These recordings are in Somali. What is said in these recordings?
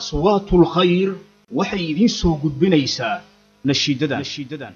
aswaatul khayr waxay idiin soo gudbinaysaa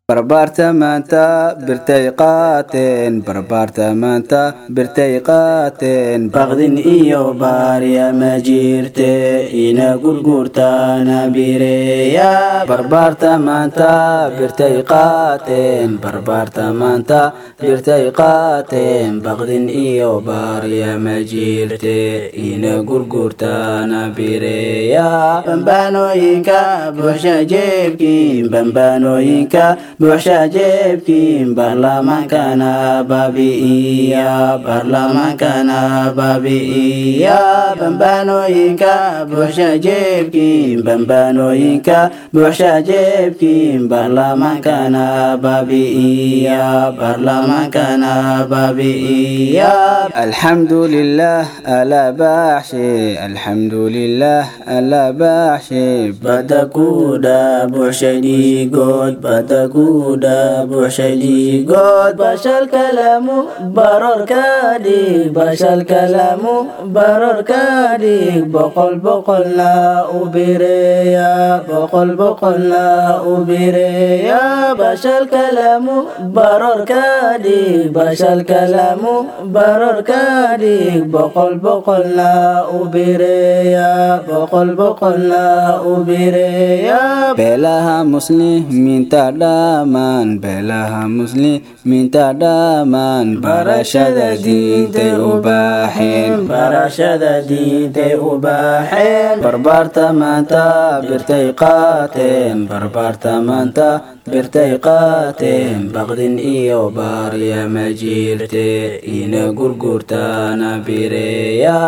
barbaarta maanta birtay qaateen barbaarta maanta birtay qaateen baqdin iyo baarya ma jirte ina gurgurtaana bireeya barbaarta maanta birtay qaateen barbaarta maanta birtay qaateen baqdin iyo baarya ma jirte ina gurgurtaana bireeya bambaanooyinka buuxsha jeebkiin bambaanooyinka buuxsha jeebkiin baarlamaankana baabi'iya baarlamaankana baabi'iya bambaanooyinka buuxsha jeebkiin bambaanooyinka buuxsha jeebkiin baarlamaankana baabi'iya baarlamaankana baabi'iya alxamdu lilah ala baaxshe alxamdu lilah ala baaxshe bada kuudha buuxshay dhiigood bada kuudha buuxshay dhiigood bashal kalamu baror ka dhig bashal kalamu baror ka dhig boqol boqolna u bireeya boqol boqolna u bireeya bashal kalamu baror ka dhig bashal kalamu baror ka dhig boqol boqolna u bireeya boqol boqolna u bireeya beelaha muslimiinta dhammaan beelaha muslimiinta dhammaan barashada diintay u baaxeen barashada diintay u baaxeen barbaarta maanta birtay qaateen barbaarta maanta birtay qaateen baqdin iyo baarya ma jirte ina gurgurtaana bireeya